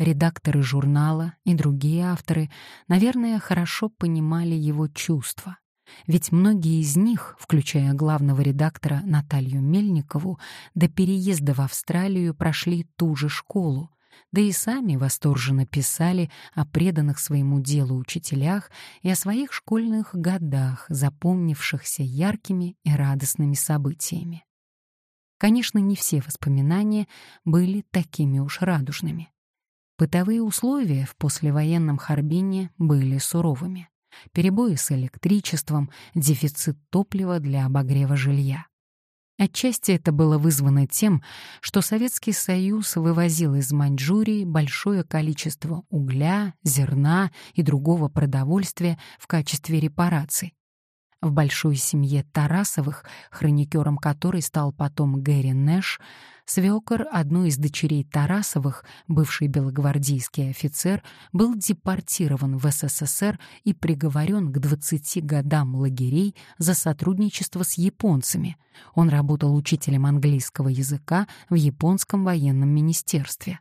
Редакторы журнала и другие авторы, наверное, хорошо понимали его чувства. Ведь многие из них, включая главного редактора Наталью Мельникову, до переезда в Австралию прошли ту же школу, да и сами восторженно писали о преданных своему делу учителях и о своих школьных годах, запомнившихся яркими и радостными событиями. Конечно, не все воспоминания были такими уж радужными. Бытовые условия в послевоенном Харбине были суровыми. Перебои с электричеством, дефицит топлива для обогрева жилья. Отчасти это было вызвано тем, что Советский Союз вывозил из Маньчжурии большое количество угля, зерна и другого продовольствия в качестве репараций. В большой семье Тарасовых, хроникером которой стал потом Гэри Нэш, свекор одной из дочерей Тарасовых, бывший белогвардейский офицер, был депортирован в СССР и приговорен к 20 годам лагерей за сотрудничество с японцами. Он работал учителем английского языка в японском военном министерстве.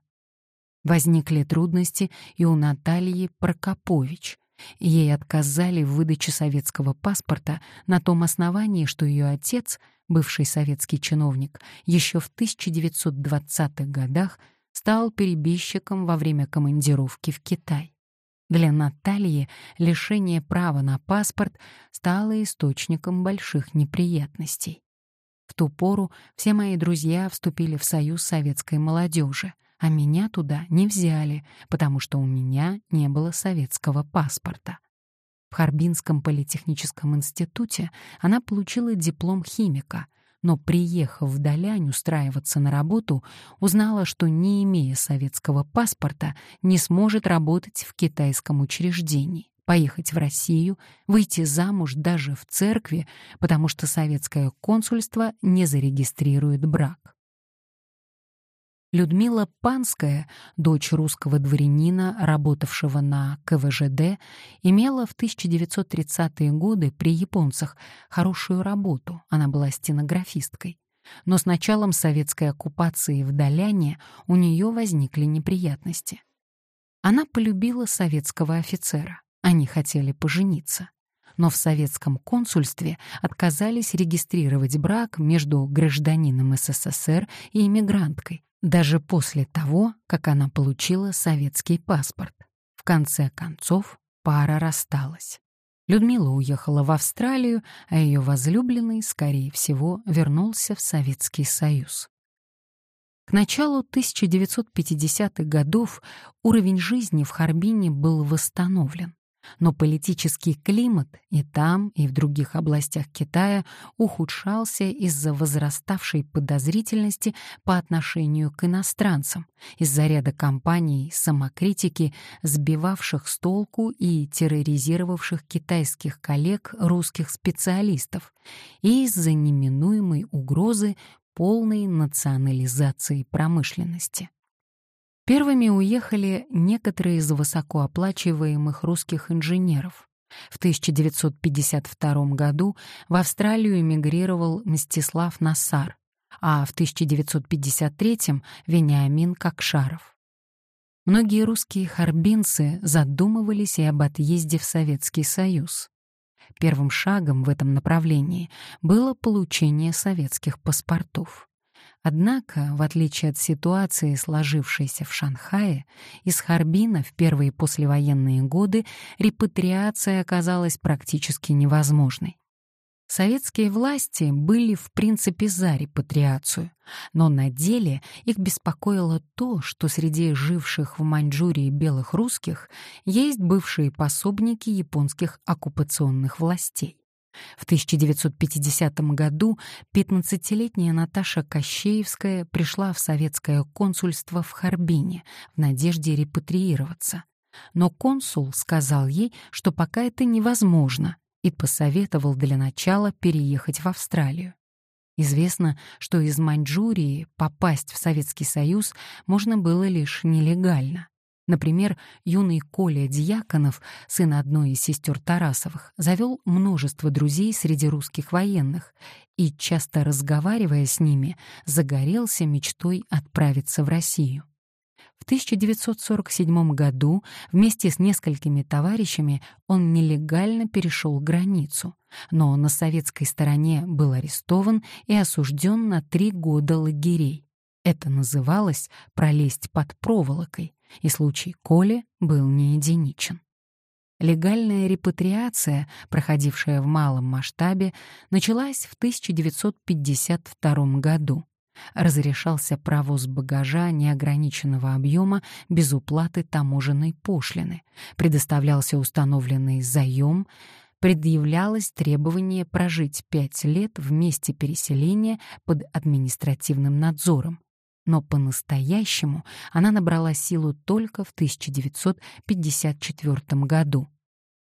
Возникли трудности и у Натальи Прокопович — Ей отказали в выдаче советского паспорта на том основании, что ее отец, бывший советский чиновник, еще в 1920-х годах стал перебежчиком во время командировки в Китай. Для Натальи лишение права на паспорт стало источником больших неприятностей. В ту пору все мои друзья вступили в союз советской молодежи — а меня туда не взяли, потому что у меня не было советского паспорта. В Харбинском политехническом институте она получила диплом химика, но, приехав в Далянь устраиваться на работу, узнала, что, не имея советского паспорта, не сможет работать в китайском учреждении, поехать в Россию, выйти замуж даже в церкви, потому что советское консульство не зарегистрирует брак. Людмила Панская, дочь русского дворянина, работавшего на КВЖД, имела в 1930-е годы при японцах хорошую работу, она была стенографисткой. Но с началом советской оккупации в Даляне у нее возникли неприятности. Она полюбила советского офицера, они хотели пожениться. Но в советском консульстве отказались регистрировать брак между гражданином СССР и иммигранткой, даже после того, как она получила советский паспорт. В конце концов, пара рассталась. Людмила уехала в Австралию, а ее возлюбленный, скорее всего, вернулся в Советский Союз. К началу 1950-х годов уровень жизни в Харбине был восстановлен но политический климат и там, и в других областях Китая ухудшался из-за возраставшей подозрительности по отношению к иностранцам, из-за ряда кампаний самокритики, сбивавших с толку и терроризировавших китайских коллег русских специалистов, и из-за неминуемой угрозы полной национализации промышленности. Первыми уехали некоторые из высокооплачиваемых русских инженеров. В 1952 году в Австралию эмигрировал Мстислав Насар, а в 1953 — Вениамин Кокшаров. Многие русские харбинцы задумывались и об отъезде в Советский Союз. Первым шагом в этом направлении было получение советских паспортов. Однако, в отличие от ситуации, сложившейся в Шанхае, из Харбина в первые послевоенные годы репатриация оказалась практически невозможной. Советские власти были в принципе за репатриацию, но на деле их беспокоило то, что среди живших в Маньчжурии белых русских есть бывшие пособники японских оккупационных властей. В 1950 году 15-летняя Наташа Кощеевская пришла в советское консульство в Харбине в надежде репатриироваться. Но консул сказал ей, что пока это невозможно, и посоветовал для начала переехать в Австралию. Известно, что из Маньчжурии попасть в Советский Союз можно было лишь нелегально. Например, юный Коля Дьяконов, сын одной из сестер Тарасовых, завел множество друзей среди русских военных и, часто разговаривая с ними, загорелся мечтой отправиться в Россию. В 1947 году вместе с несколькими товарищами он нелегально перешел границу, но на советской стороне был арестован и осужден на три года лагерей. Это называлось «пролезть под проволокой», и случай Коли был не единичен. Легальная репатриация, проходившая в малом масштабе, началась в 1952 году. Разрешался провоз багажа неограниченного объема без уплаты таможенной пошлины, предоставлялся установленный заем, предъявлялось требование прожить пять лет в месте переселения под административным надзором но по-настоящему она набрала силу только в 1954 году.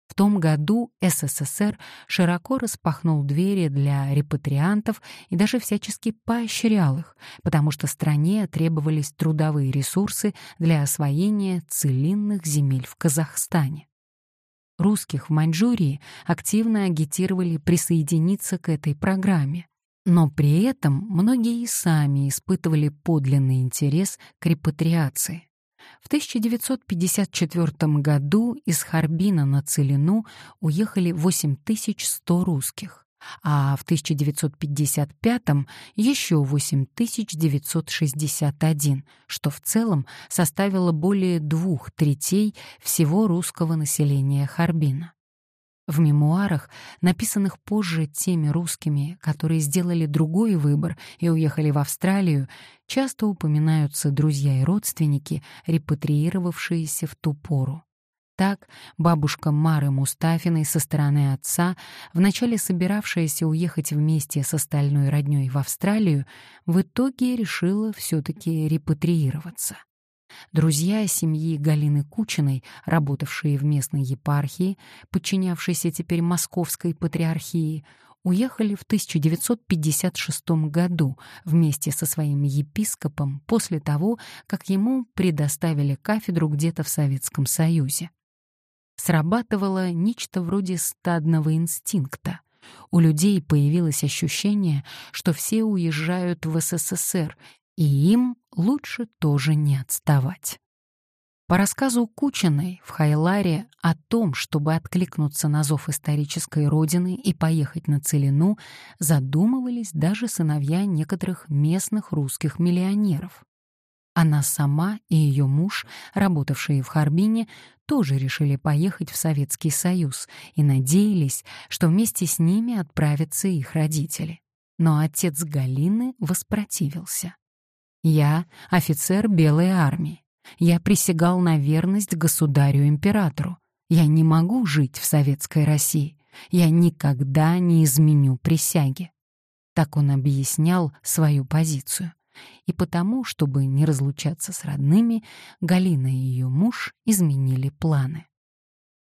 В том году СССР широко распахнул двери для репатриантов и даже всячески поощрял их, потому что стране требовались трудовые ресурсы для освоения целинных земель в Казахстане. Русских в Маньчжурии активно агитировали присоединиться к этой программе. Но при этом многие и сами испытывали подлинный интерес к репатриации. В 1954 году из Харбина на Целину уехали 8100 русских, а в 1955 еще 8961, что в целом составило более двух третей всего русского населения Харбина. В мемуарах, написанных позже теми русскими, которые сделали другой выбор и уехали в Австралию, часто упоминаются друзья и родственники, репатриировавшиеся в ту пору. Так, бабушка Мары Мустафиной со стороны отца, вначале собиравшаяся уехать вместе с остальной роднёй в Австралию, в итоге решила все-таки репатриироваться. Друзья семьи Галины Кучиной, работавшие в местной епархии, подчинявшейся теперь Московской патриархии, уехали в 1956 году вместе со своим епископом после того, как ему предоставили кафедру где-то в Советском Союзе. Срабатывало нечто вроде стадного инстинкта. У людей появилось ощущение, что все уезжают в СССР и им лучше тоже не отставать. По рассказу Кучиной в Хайларе о том, чтобы откликнуться на зов исторической родины и поехать на Целину, задумывались даже сыновья некоторых местных русских миллионеров. Она сама и ее муж, работавшие в Харбине, тоже решили поехать в Советский Союз и надеялись, что вместе с ними отправятся их родители. Но отец Галины воспротивился. Я — офицер Белой армии. Я присягал на верность государю-императору. Я не могу жить в советской России. Я никогда не изменю присяги. Так он объяснял свою позицию. И потому, чтобы не разлучаться с родными, Галина и ее муж изменили планы.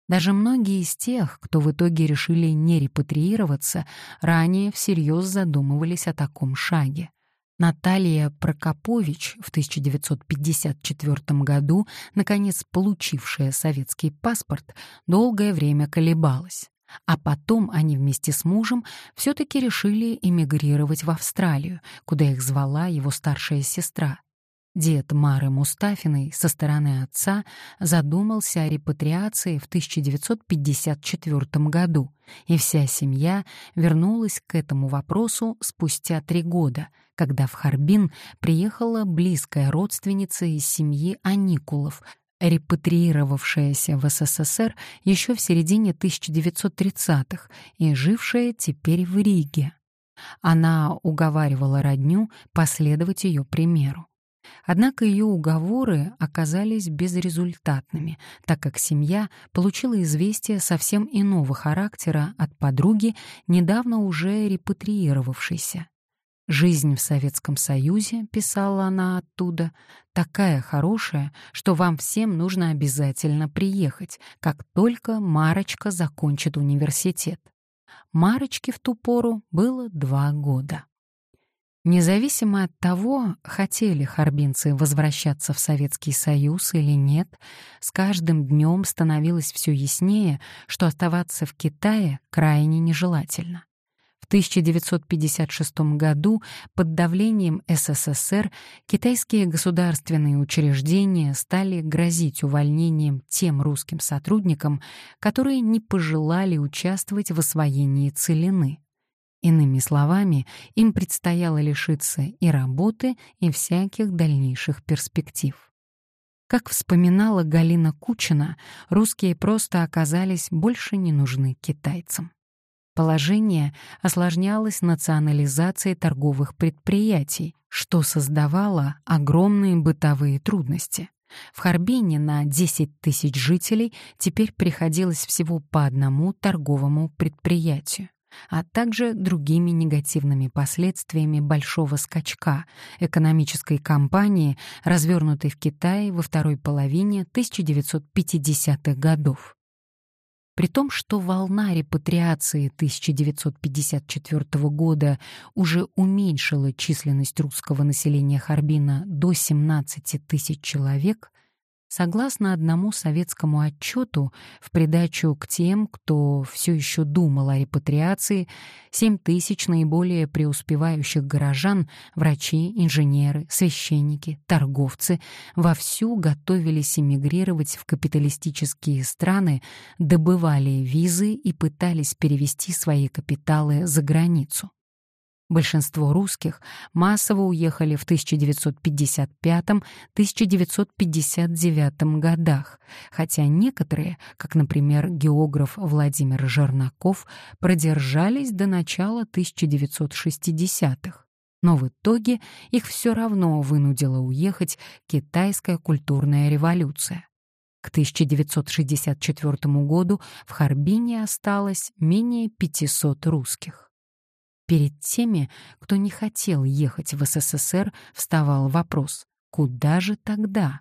Даже многие из тех, кто в итоге решили не репатриироваться, ранее всерьез задумывались о таком шаге. Наталья Прокопович в 1954 году, наконец получившая советский паспорт, долгое время колебалась. А потом они вместе с мужем все-таки решили эмигрировать в Австралию, куда их звала его старшая сестра. Дед Мары Мустафиной со стороны отца задумался о репатриации в 1954 году, и вся семья вернулась к этому вопросу спустя три года, когда в Харбин приехала близкая родственница из семьи Аникулов, репатриировавшаяся в СССР еще в середине 1930-х и жившая теперь в Риге. Она уговаривала родню последовать ее примеру. Однако ее уговоры оказались безрезультатными, так как семья получила известие совсем иного характера от подруги, недавно уже репатриировавшейся. «Жизнь в Советском Союзе», — писала она оттуда, — «такая хорошая, что вам всем нужно обязательно приехать, как только Марочка закончит университет». Марочке в ту пору было два года. Независимо от того, хотели харбинцы возвращаться в Советский Союз или нет, с каждым днем становилось все яснее, что оставаться в Китае крайне нежелательно. В 1956 году под давлением СССР китайские государственные учреждения стали грозить увольнением тем русским сотрудникам, которые не пожелали участвовать в освоении целины. Иными словами, им предстояло лишиться и работы, и всяких дальнейших перспектив. Как вспоминала Галина Кучина, русские просто оказались больше не нужны китайцам. Положение осложнялось национализацией торговых предприятий, что создавало огромные бытовые трудности. В Харбине на 10 тысяч жителей теперь приходилось всего по одному торговому предприятию а также другими негативными последствиями большого скачка экономической кампании, развернутой в Китае во второй половине 1950-х годов. При том, что волна репатриации 1954 года уже уменьшила численность русского населения Харбина до 17 тысяч человек, Согласно одному советскому отчету, в придачу к тем, кто все еще думал о репатриации, 7 тысяч наиболее преуспевающих горожан, врачи, инженеры, священники, торговцы, вовсю готовились эмигрировать в капиталистические страны, добывали визы и пытались перевести свои капиталы за границу. Большинство русских массово уехали в 1955-1959 годах, хотя некоторые, как, например, географ Владимир Жернаков, продержались до начала 1960-х. Но в итоге их все равно вынудила уехать китайская культурная революция. К 1964 году в Харбине осталось менее 500 русских. Перед теми, кто не хотел ехать в СССР, вставал вопрос «Куда же тогда?».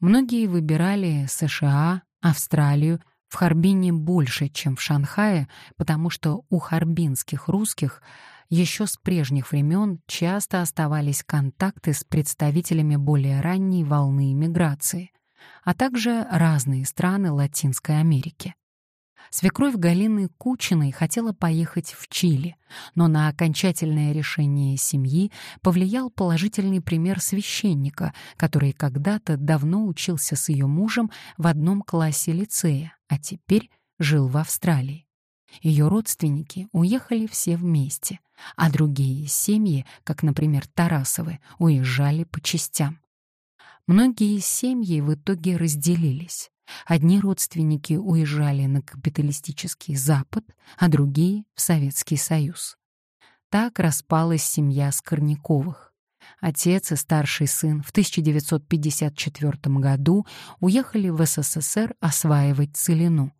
Многие выбирали США, Австралию, в Харбине больше, чем в Шанхае, потому что у харбинских русских еще с прежних времен часто оставались контакты с представителями более ранней волны иммиграции, а также разные страны Латинской Америки. Свекровь Галины Кучиной хотела поехать в Чили, но на окончательное решение семьи повлиял положительный пример священника, который когда-то давно учился с ее мужем в одном классе лицея, а теперь жил в Австралии. Ее родственники уехали все вместе, а другие семьи, как, например, Тарасовы, уезжали по частям. Многие семьи в итоге разделились. Одни родственники уезжали на капиталистический Запад, а другие — в Советский Союз. Так распалась семья Скорняковых. Отец и старший сын в 1954 году уехали в СССР осваивать целину,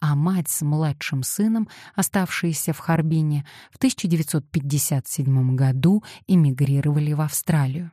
а мать с младшим сыном, оставшиеся в Харбине, в 1957 году эмигрировали в Австралию.